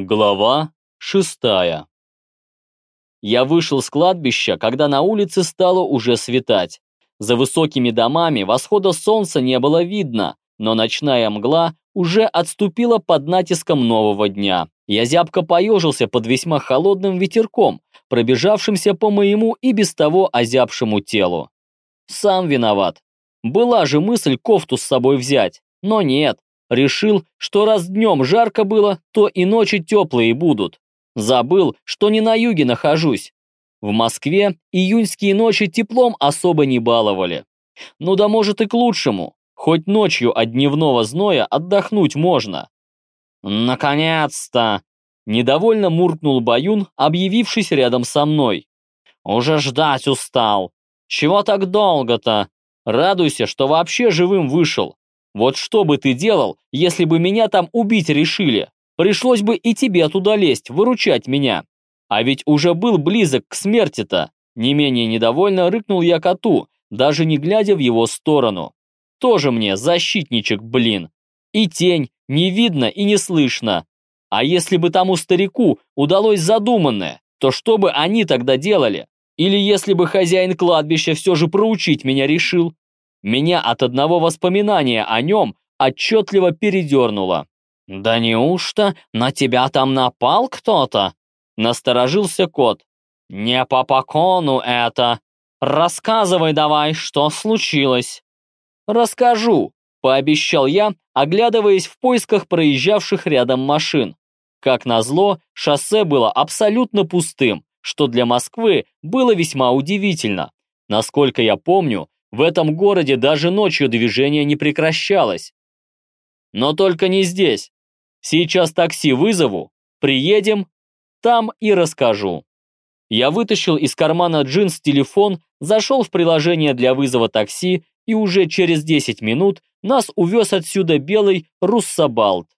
Глава шестая. Я вышел с кладбища, когда на улице стало уже светать. За высокими домами восхода солнца не было видно, но ночная мгла уже отступила под натиском нового дня. Я зябко поежился под весьма холодным ветерком, пробежавшимся по моему и без того озябшему телу. Сам виноват. Была же мысль кофту с собой взять, но нет. Решил, что раз днем жарко было, то и ночи теплые будут. Забыл, что не на юге нахожусь. В Москве июньские ночи теплом особо не баловали. Ну да может и к лучшему. Хоть ночью от дневного зноя отдохнуть можно. Наконец-то! Недовольно муркнул Баюн, объявившись рядом со мной. Уже ждать устал. Чего так долго-то? Радуйся, что вообще живым вышел. Вот что бы ты делал, если бы меня там убить решили? Пришлось бы и тебе туда лезть, выручать меня. А ведь уже был близок к смерти-то. Не менее недовольно рыкнул я коту, даже не глядя в его сторону. Тоже мне защитничек, блин. И тень, не видно и не слышно. А если бы тому старику удалось задуманное, то что бы они тогда делали? Или если бы хозяин кладбища все же проучить меня решил, меня от одного воспоминания о нем отчетливо передернуло. «Да неужто на тебя там напал кто-то?» Насторожился кот. «Не по покону это. Рассказывай давай, что случилось». «Расскажу», — пообещал я, оглядываясь в поисках проезжавших рядом машин. Как назло, шоссе было абсолютно пустым, что для Москвы было весьма удивительно. Насколько я помню, в этом городе даже ночью движение не прекращалось. Но только не здесь. Сейчас такси вызову, приедем, там и расскажу. Я вытащил из кармана джинс телефон, зашел в приложение для вызова такси, и уже через 10 минут нас увез отсюда белый Руссобалт.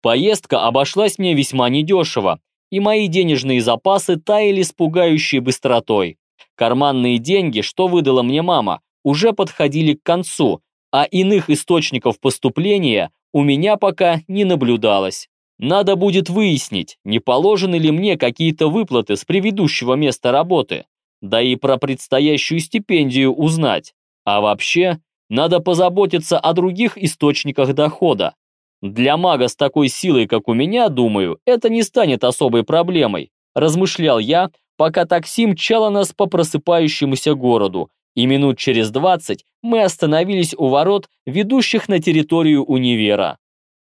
Поездка обошлась мне весьма недешево, и мои денежные запасы таяли с пугающей быстротой. Карманные деньги, что выдала мне мама, уже подходили к концу, а иных источников поступления у меня пока не наблюдалось. Надо будет выяснить, не положены ли мне какие-то выплаты с предыдущего места работы, да и про предстоящую стипендию узнать. А вообще, надо позаботиться о других источниках дохода. Для мага с такой силой, как у меня, думаю, это не станет особой проблемой, размышлял я, пока такси мчало нас по просыпающемуся городу, и минут через двадцать мы остановились у ворот, ведущих на территорию универа.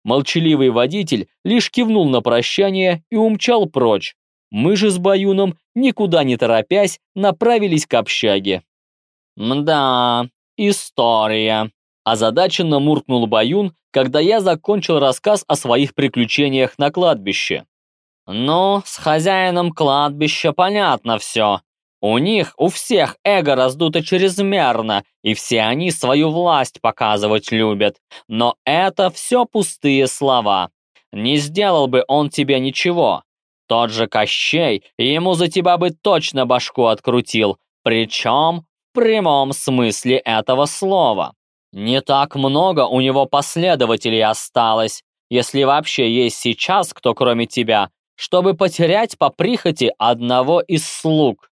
Молчаливый водитель лишь кивнул на прощание и умчал прочь. Мы же с Баюном, никуда не торопясь, направились к общаге. «Мда, история», – озадаченно муркнул Баюн, когда я закончил рассказ о своих приключениях на кладбище. «Ну, с хозяином кладбища понятно все. У них, у всех эго раздуто чрезмерно, и все они свою власть показывать любят. Но это все пустые слова. Не сделал бы он тебе ничего. Тот же Кощей ему за тебя бы точно башку открутил, причем в прямом смысле этого слова. Не так много у него последователей осталось, если вообще есть сейчас кто кроме тебя, чтобы потерять по прихоти одного из слуг.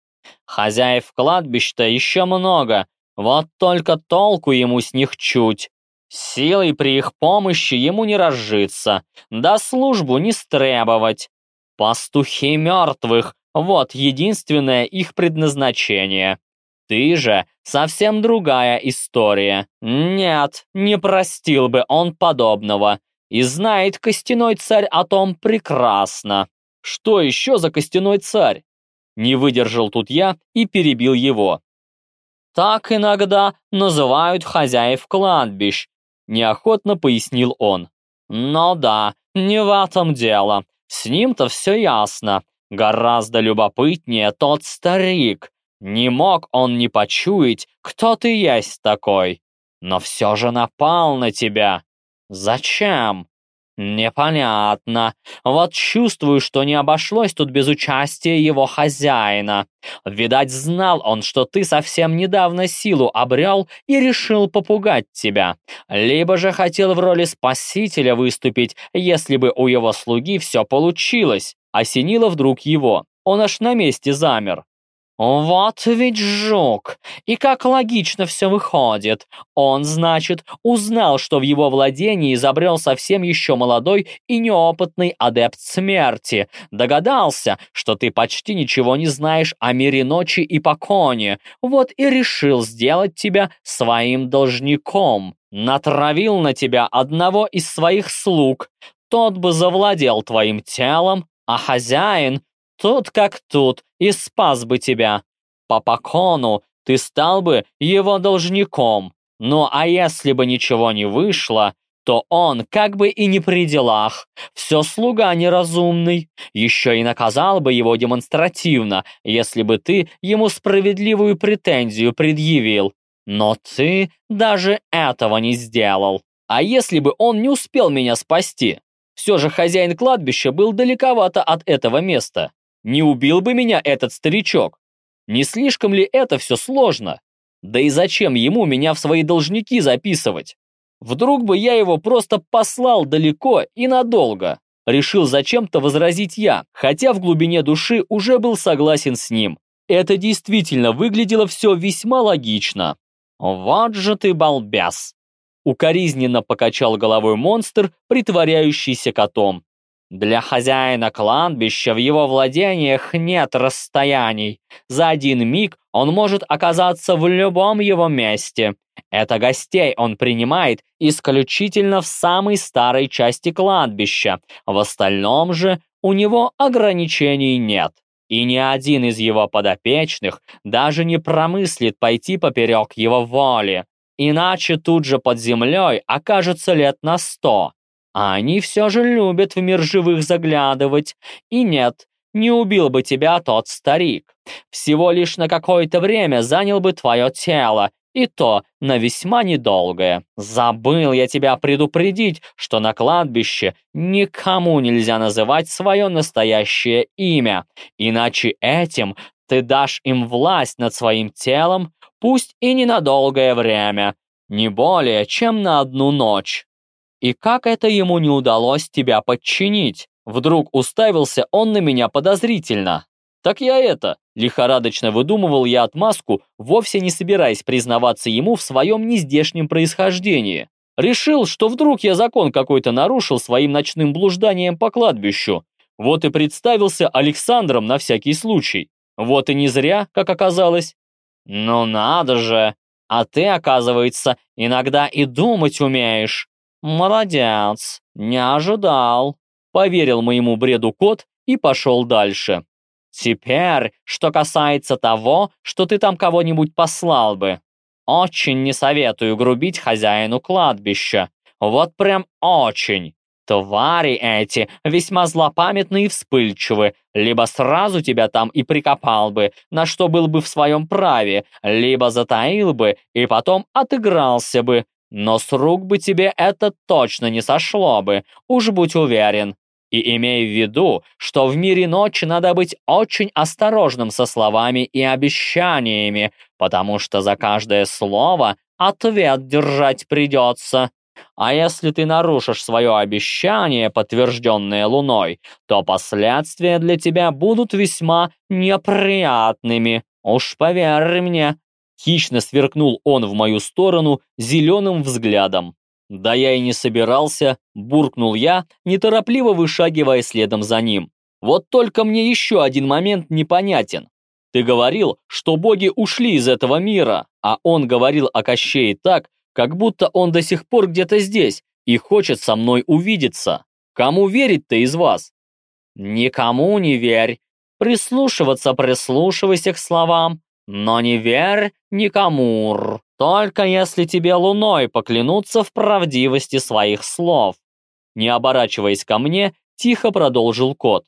Хозяев кладбища еще много, вот только толку ему с них чуть. Силой при их помощи ему не разжиться, да службу не стребовать. Пастухи мертвых — вот единственное их предназначение. Ты же совсем другая история. Нет, не простил бы он подобного. И знает костяной царь о том прекрасно. Что еще за костяной царь? Не выдержал тут я и перебил его. Так иногда называют хозяев кладбищ, неохотно пояснил он. Но да, не в этом дело. С ним-то все ясно. Гораздо любопытнее тот старик. Не мог он не почуять, кто ты есть такой. Но все же напал на тебя. Зачем? «Непонятно. Вот чувствую, что не обошлось тут без участия его хозяина. Видать, знал он, что ты совсем недавно силу обрел и решил попугать тебя. Либо же хотел в роли спасителя выступить, если бы у его слуги все получилось». Осенило вдруг его. Он аж на месте замер. Вот ведь жук! И как логично все выходит. Он, значит, узнал, что в его владении изобрел совсем еще молодой и неопытный адепт смерти. Догадался, что ты почти ничего не знаешь о мире ночи и поконе. Вот и решил сделать тебя своим должником. Натравил на тебя одного из своих слуг. Тот бы завладел твоим телом, а хозяин Тут как тут, и спас бы тебя. По покону ты стал бы его должником. Ну а если бы ничего не вышло, то он как бы и не при делах. Все слуга неразумный. Еще и наказал бы его демонстративно, если бы ты ему справедливую претензию предъявил. Но ты даже этого не сделал. А если бы он не успел меня спасти? Все же хозяин кладбища был далековато от этого места. Не убил бы меня этот старичок? Не слишком ли это все сложно? Да и зачем ему меня в свои должники записывать? Вдруг бы я его просто послал далеко и надолго. Решил зачем-то возразить я, хотя в глубине души уже был согласен с ним. Это действительно выглядело все весьма логично. «Вот же ты балбес!» Укоризненно покачал головой монстр, притворяющийся котом. Для хозяина кладбища в его владениях нет расстояний. За один миг он может оказаться в любом его месте. Это гостей он принимает исключительно в самой старой части кладбища. В остальном же у него ограничений нет. И ни один из его подопечных даже не промыслит пойти поперек его воли. Иначе тут же под землей окажется лет на сто. А они все же любят в мир живых заглядывать. И нет, не убил бы тебя тот старик. Всего лишь на какое-то время занял бы твое тело, и то на весьма недолгое. Забыл я тебя предупредить, что на кладбище никому нельзя называть свое настоящее имя, иначе этим ты дашь им власть над своим телом, пусть и не на долгое время, не более, чем на одну ночь. И как это ему не удалось тебя подчинить? Вдруг уставился он на меня подозрительно. Так я это, лихорадочно выдумывал я отмазку, вовсе не собираясь признаваться ему в своем нездешнем происхождении. Решил, что вдруг я закон какой-то нарушил своим ночным блужданием по кладбищу. Вот и представился Александром на всякий случай. Вот и не зря, как оказалось. Ну надо же, а ты, оказывается, иногда и думать умеешь. «Молодец, не ожидал», — поверил моему бреду кот и пошел дальше. «Теперь, что касается того, что ты там кого-нибудь послал бы. Очень не советую грубить хозяину кладбища. Вот прям очень. Твари эти весьма злопамятны и вспыльчивы. Либо сразу тебя там и прикопал бы, на что был бы в своем праве, либо затаил бы и потом отыгрался бы, но с рук бы тебе это точно не сошло бы, уж будь уверен. И имей в виду, что в мире ночи надо быть очень осторожным со словами и обещаниями, потому что за каждое слово ответ держать придется. А если ты нарушишь свое обещание, подтвержденное Луной, то последствия для тебя будут весьма неприятными. Уж поверь мне, Хищно сверкнул он в мою сторону зеленым взглядом. Да я и не собирался, буркнул я, неторопливо вышагивая следом за ним. Вот только мне еще один момент непонятен. Ты говорил, что боги ушли из этого мира, а он говорил о Кощее так, как будто он до сих пор где-то здесь и хочет со мной увидеться. Кому верить-то из вас? Никому не верь. Прислушиваться прислушивайся к словам, но не верь никому, только если тебе луной поклянуться в правдивости своих слов. Не оборачиваясь ко мне, тихо продолжил кот.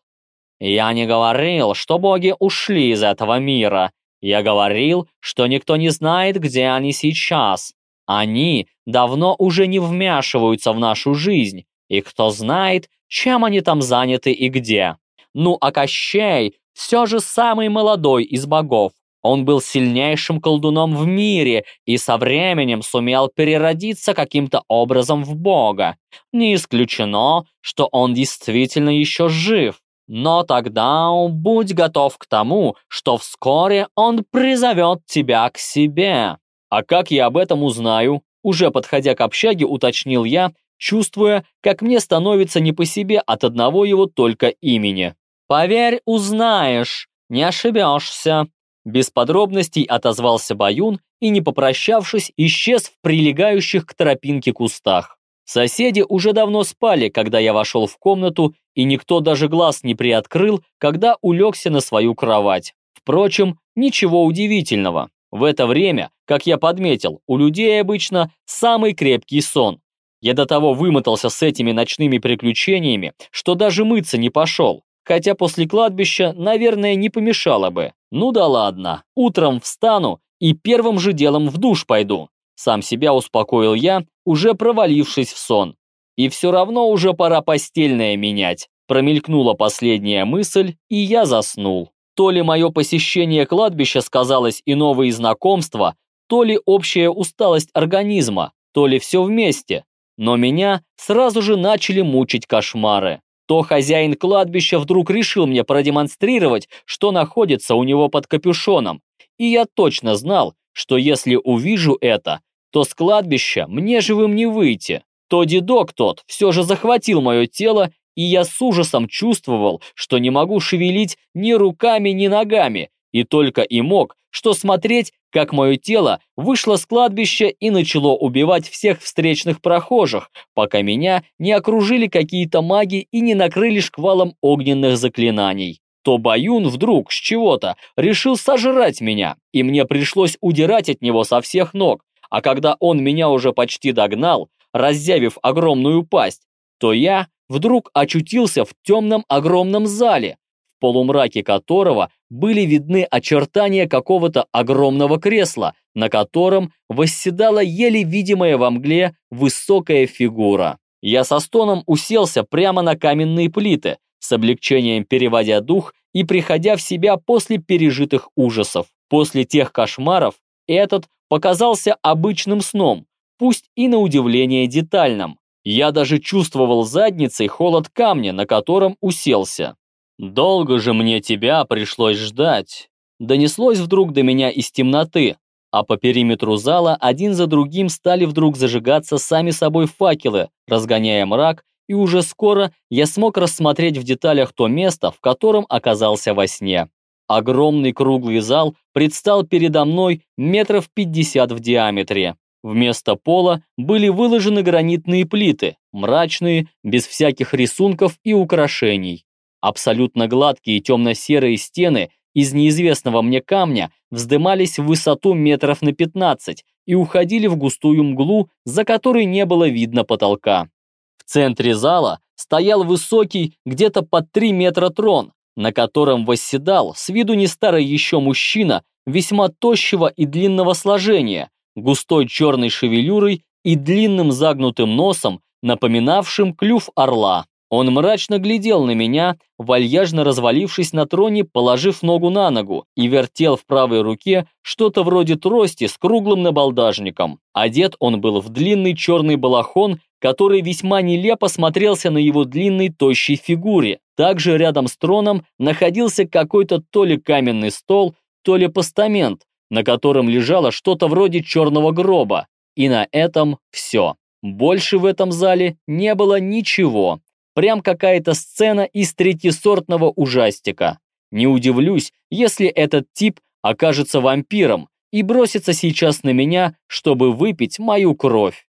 Я не говорил, что боги ушли из этого мира. Я говорил, что никто не знает, где они сейчас. Они давно уже не вмешиваются в нашу жизнь, и кто знает, чем они там заняты и где. Ну а Кощей все же самый молодой из богов. Он был сильнейшим колдуном в мире и со временем сумел переродиться каким-то образом в бога. Не исключено, что он действительно еще жив. Но тогда будь готов к тому, что вскоре он призовет тебя к себе. А как я об этом узнаю? Уже подходя к общаге, уточнил я, чувствуя, как мне становится не по себе от одного его только имени. «Поверь, узнаешь, не ошибешься», без подробностей отозвался Баюн и, не попрощавшись, исчез в прилегающих к тропинке кустах. Соседи уже давно спали, когда я вошел в комнату, и никто даже глаз не приоткрыл, когда улегся на свою кровать. Впрочем, ничего удивительного. В это время, как я подметил, у людей обычно самый крепкий сон. Я до того вымотался с этими ночными приключениями, что даже мыться не пошел. Хотя после кладбища, наверное, не помешало бы. Ну да ладно, утром встану и первым же делом в душ пойду. Сам себя успокоил я, уже провалившись в сон. И все равно уже пора постельное менять. Промелькнула последняя мысль, и я заснул. То ли мое посещение кладбища сказалось и новые знакомства, то ли общая усталость организма, то ли все вместе. Но меня сразу же начали мучить кошмары то хозяин кладбища вдруг решил мне продемонстрировать, что находится у него под капюшоном. И я точно знал, что если увижу это, то с кладбища мне живым не выйти. То дедок тот все же захватил мое тело, и я с ужасом чувствовал, что не могу шевелить ни руками, ни ногами, и только и мог, что смотреть, как мое тело вышло с кладбища и начало убивать всех встречных прохожих, пока меня не окружили какие-то маги и не накрыли шквалом огненных заклинаний. То Баюн вдруг с чего-то решил сожрать меня, и мне пришлось удирать от него со всех ног, а когда он меня уже почти догнал, разъявив огромную пасть, то я вдруг очутился в темном огромном зале, в полумраке которого были видны очертания какого-то огромного кресла, на котором восседала еле видимая во мгле высокая фигура. Я со стоном уселся прямо на каменные плиты, с облегчением переводя дух и приходя в себя после пережитых ужасов. После тех кошмаров этот показался обычным сном, пусть и на удивление детальным. Я даже чувствовал задницей холод камня, на котором уселся. «Долго же мне тебя пришлось ждать!» Донеслось вдруг до меня из темноты, а по периметру зала один за другим стали вдруг зажигаться сами собой факелы, разгоняя мрак, и уже скоро я смог рассмотреть в деталях то место, в котором оказался во сне. Огромный круглый зал предстал передо мной метров пятьдесят в диаметре. Вместо пола были выложены гранитные плиты, мрачные, без всяких рисунков и украшений. Абсолютно гладкие темно-серые стены из неизвестного мне камня вздымались в высоту метров на 15 и уходили в густую мглу, за которой не было видно потолка. В центре зала стоял высокий, где-то под 3 метра трон, на котором восседал с виду не старый еще мужчина, весьма тощего и длинного сложения, густой черной шевелюрой и длинным загнутым носом, напоминавшим клюв орла. Он мрачно глядел на меня, вальяжно развалившись на троне, положив ногу на ногу, и вертел в правой руке что-то вроде трости с круглым набалдажником. Одет он был в длинный черный балахон, который весьма нелепо смотрелся на его длинной тощей фигуре. Также рядом с троном находился какой-то то ли каменный стол, то ли постамент, на котором лежало что-то вроде черного гроба. И на этом все. Больше в этом зале не было ничего. Прям какая-то сцена из третьесортного ужастика. Не удивлюсь, если этот тип окажется вампиром и бросится сейчас на меня, чтобы выпить мою кровь.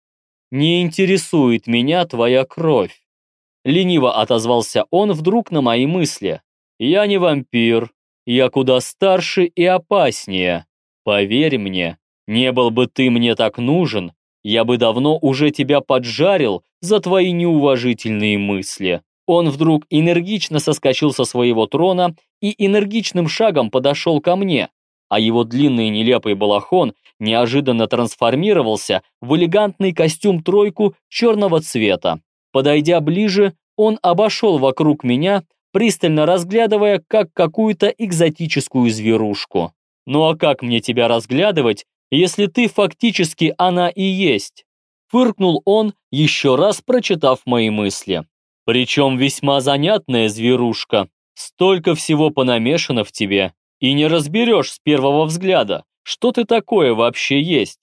Не интересует меня твоя кровь. Лениво отозвался он вдруг на мои мысли. Я не вампир, я куда старше и опаснее. Поверь мне, не был бы ты мне так нужен, я бы давно уже тебя поджарил за твои неуважительные мысли». Он вдруг энергично соскочил со своего трона и энергичным шагом подошел ко мне, а его длинный нелепый балахон неожиданно трансформировался в элегантный костюм-тройку черного цвета. Подойдя ближе, он обошел вокруг меня, пристально разглядывая, как какую-то экзотическую зверушку. «Ну а как мне тебя разглядывать, если ты фактически она и есть?» Фыркнул он, еще раз прочитав мои мысли. «Причем весьма занятная зверушка. Столько всего понамешано в тебе, и не разберешь с первого взгляда, что ты такое вообще есть.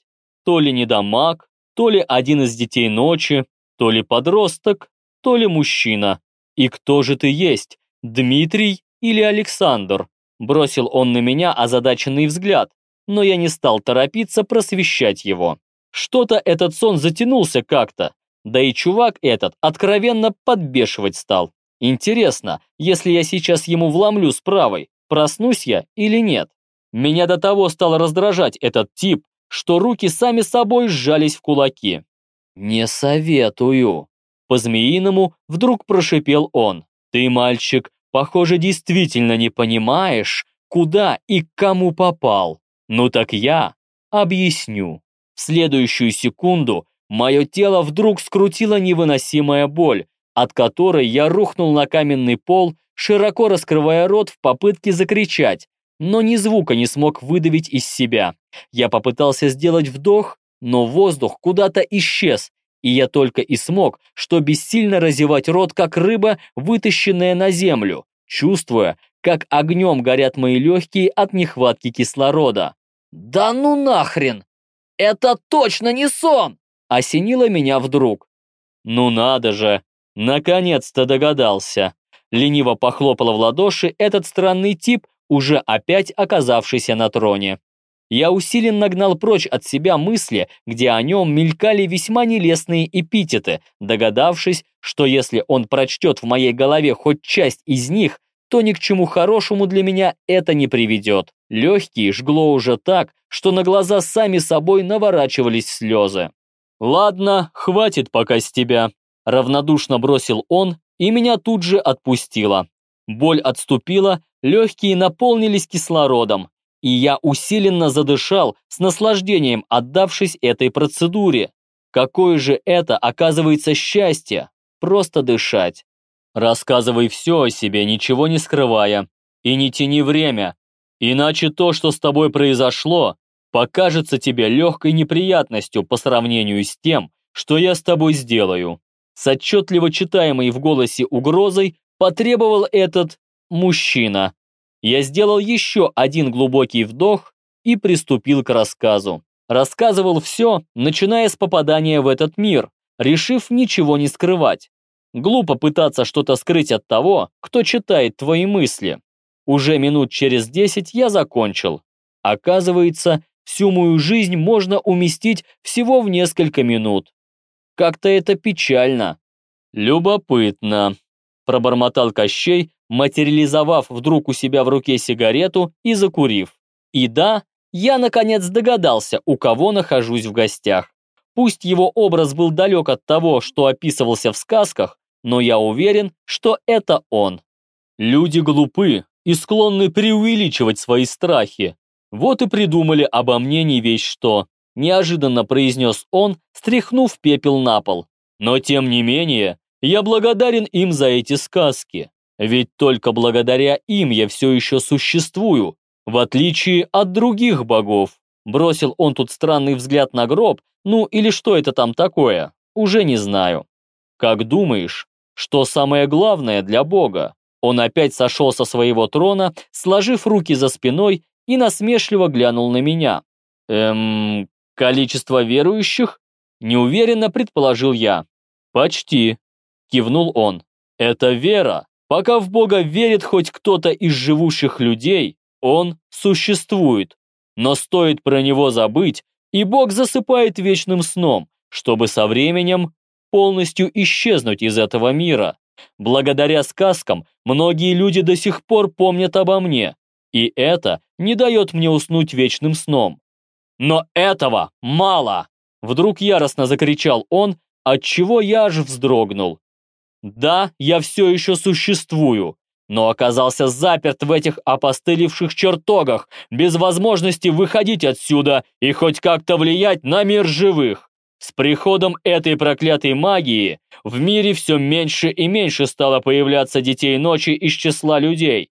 То ли недомаг, то ли один из детей ночи, то ли подросток, то ли мужчина. И кто же ты есть, Дмитрий или Александр? Бросил он на меня озадаченный взгляд, но я не стал торопиться просвещать его. Что-то этот сон затянулся как-то, да и чувак этот откровенно подбешивать стал. Интересно, если я сейчас ему вломлю с правой, проснусь я или нет? Меня до того стал раздражать этот тип, что руки сами собой сжались в кулаки. «Не советую», — по-змеиному вдруг прошипел он. «Ты, мальчик, похоже, действительно не понимаешь, куда и к кому попал. Ну так я объясню». В следующую секунду мое тело вдруг скрутила невыносимая боль, от которой я рухнул на каменный пол, широко раскрывая рот в попытке закричать, но ни звука не смог выдавить из себя. Я попытался сделать вдох, но воздух куда-то исчез, и я только и смог, что бессильно разевать рот, как рыба, вытащенная на землю, чувствуя, как огнем горят мои легкие от нехватки кислорода. «Да ну нахрен! Это точно не сон!» осенило меня вдруг. «Ну надо же! Наконец-то догадался!» Лениво похлопала в ладоши этот странный тип, уже опять оказавшийся на троне. Я усиленно гнал прочь от себя мысли, где о нем мелькали весьма нелестные эпитеты, догадавшись, что если он прочтет в моей голове хоть часть из них, то ни к чему хорошему для меня это не приведет. Легкие жгло уже так, что на глаза сами собой наворачивались слезы. «Ладно, хватит пока с тебя», – равнодушно бросил он, и меня тут же отпустило. Боль отступила, легкие наполнились кислородом, и я усиленно задышал, с наслаждением отдавшись этой процедуре. Какое же это, оказывается, счастье, просто дышать. Рассказывай все о себе, ничего не скрывая, и не тяни время, иначе то, что с тобой произошло, покажется тебе легкой неприятностью по сравнению с тем, что я с тобой сделаю. С отчетливо читаемой в голосе угрозой потребовал этот мужчина. Я сделал еще один глубокий вдох и приступил к рассказу. Рассказывал все, начиная с попадания в этот мир, решив ничего не скрывать. Глупо пытаться что-то скрыть от того, кто читает твои мысли. Уже минут через десять я закончил. Оказывается, всю мою жизнь можно уместить всего в несколько минут. Как-то это печально. Любопытно, пробормотал Кощей, материализовав вдруг у себя в руке сигарету и закурив. И да, я наконец догадался, у кого нахожусь в гостях. Пусть его образ был далек от того, что описывался в сказках, но я уверен, что это он. Люди глупы и склонны преувеличивать свои страхи. Вот и придумали обо мне не весь что, неожиданно произнес он, стряхнув пепел на пол. Но тем не менее, я благодарен им за эти сказки. Ведь только благодаря им я все еще существую, в отличие от других богов. Бросил он тут странный взгляд на гроб, ну или что это там такое, уже не знаю. Как думаешь, что самое главное для бога? Он опять сошел со своего трона, сложив руки за спиной и насмешливо глянул на меня. Эм, количество верующих? Неуверенно предположил я. Почти, кивнул он. Это вера. Пока в Бога верит хоть кто-то из живущих людей, он существует. Но стоит про него забыть, и Бог засыпает вечным сном, чтобы со временем полностью исчезнуть из этого мира. Благодаря сказкам многие люди до сих пор помнят обо мне, и это не дает мне уснуть вечным сном. Но этого мало! Вдруг яростно закричал он, отчего я аж вздрогнул. Да, я все еще существую, но оказался заперт в этих опостылевших чертогах, без возможности выходить отсюда и хоть как-то влиять на мир живых. С приходом этой проклятой магии в мире все меньше и меньше стало появляться детей ночи из числа людей.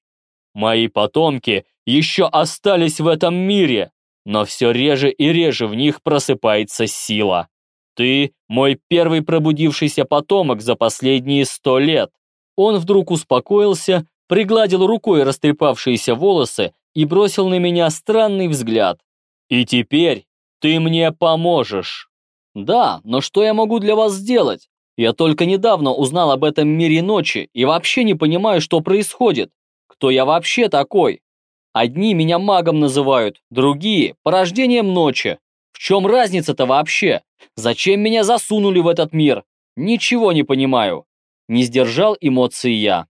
Мои потомки еще остались в этом мире, но все реже и реже в них просыпается сила. Ты мой первый пробудившийся потомок за последние сто лет. Он вдруг успокоился, пригладил рукой растрепавшиеся волосы и бросил на меня странный взгляд. И теперь ты мне поможешь. Да, но что я могу для вас сделать? Я только недавно узнал об этом мире ночи и вообще не понимаю, что происходит. Кто я вообще такой? Одни меня магом называют, другие – порождением ночи. В чем разница-то вообще? Зачем меня засунули в этот мир? Ничего не понимаю. Не сдержал эмоции я.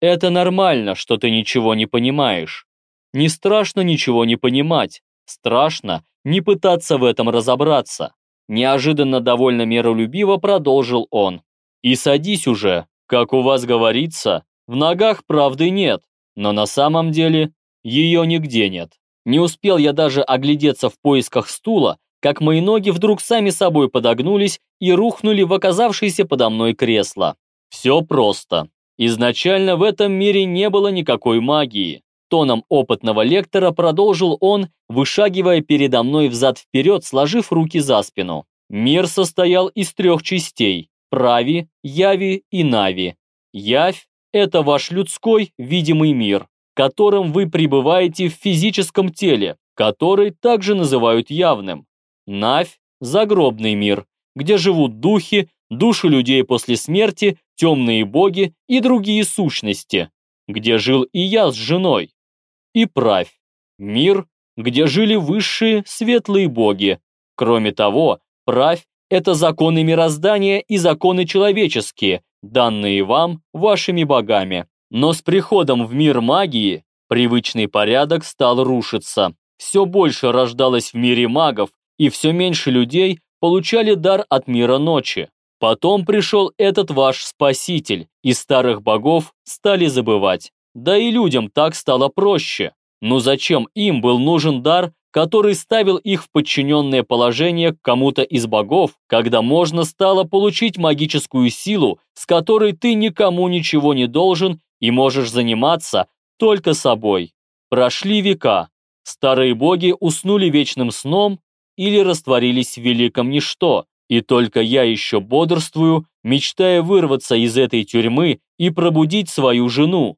Это нормально, что ты ничего не понимаешь. Не страшно ничего не понимать. Страшно не пытаться в этом разобраться. Неожиданно довольно миролюбиво продолжил он. И садись уже, как у вас говорится, в ногах правды нет, но на самом деле ее нигде нет. Не успел я даже оглядеться в поисках стула, как мои ноги вдруг сами собой подогнулись и рухнули в оказавшееся подо мной кресло. Все просто. Изначально в этом мире не было никакой магии. Тоном опытного лектора продолжил он, вышагивая передо мной взад-вперед, сложив руки за спину. Мир состоял из трех частей – Прави, Яви и Нави. Явь – это ваш людской, видимый мир которым вы пребываете в физическом теле, который также называют явным. Навь – загробный мир, где живут духи, души людей после смерти, темные боги и другие сущности, где жил и я с женой. И правь – мир, где жили высшие светлые боги. Кроме того, правь – это законы мироздания и законы человеческие, данные вам вашими богами. Но с приходом в мир магии привычный порядок стал рушиться. Все больше рождалось в мире магов, и все меньше людей получали дар от мира ночи. Потом пришел этот ваш спаситель, и старых богов стали забывать. Да и людям так стало проще. Но зачем им был нужен дар, который ставил их в подчиненное положение к кому-то из богов, когда можно стало получить магическую силу, с которой ты никому ничего не должен и можешь заниматься только собой. Прошли века, старые боги уснули вечным сном или растворились в великом ничто, и только я еще бодрствую, мечтая вырваться из этой тюрьмы и пробудить свою жену.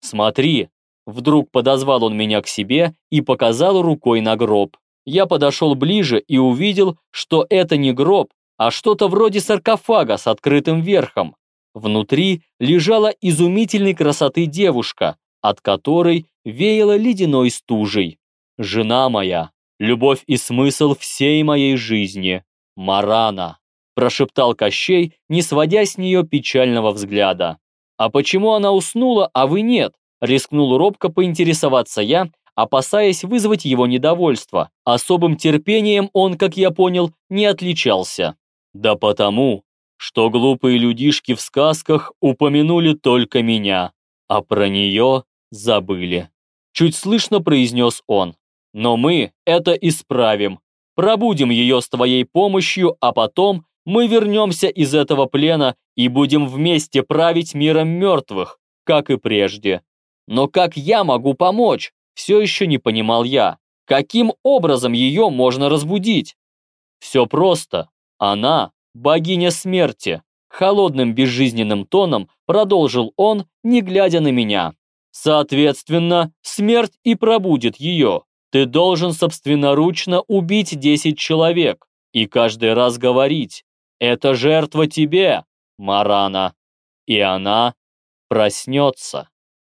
Смотри, вдруг подозвал он меня к себе и показал рукой на гроб. Я подошел ближе и увидел, что это не гроб, а что-то вроде саркофага с открытым верхом. Внутри лежала изумительной красоты девушка, от которой веяло ледяной стужей. «Жена моя, любовь и смысл всей моей жизни, Марана», прошептал Кощей, не сводя с нее печального взгляда. «А почему она уснула, а вы нет?» рискнул робко поинтересоваться я, опасаясь вызвать его недовольство. Особым терпением он, как я понял, не отличался. «Да потому, что глупые людишки в сказках упомянули только меня, а про нее забыли. Чуть слышно произнес он. Но мы это исправим. Пробудем ее с твоей помощью, а потом мы вернемся из этого плена и будем вместе править миром мертвых, как и прежде. Но как я могу помочь? Все еще не понимал я. Каким образом ее можно разбудить? Все просто. Она богиня смерти!» Холодным безжизненным тоном продолжил он, не глядя на меня. «Соответственно, смерть и пробудет ее. Ты должен собственноручно убить 10 человек и каждый раз говорить «Это жертва тебе, Марана!» И она проснется.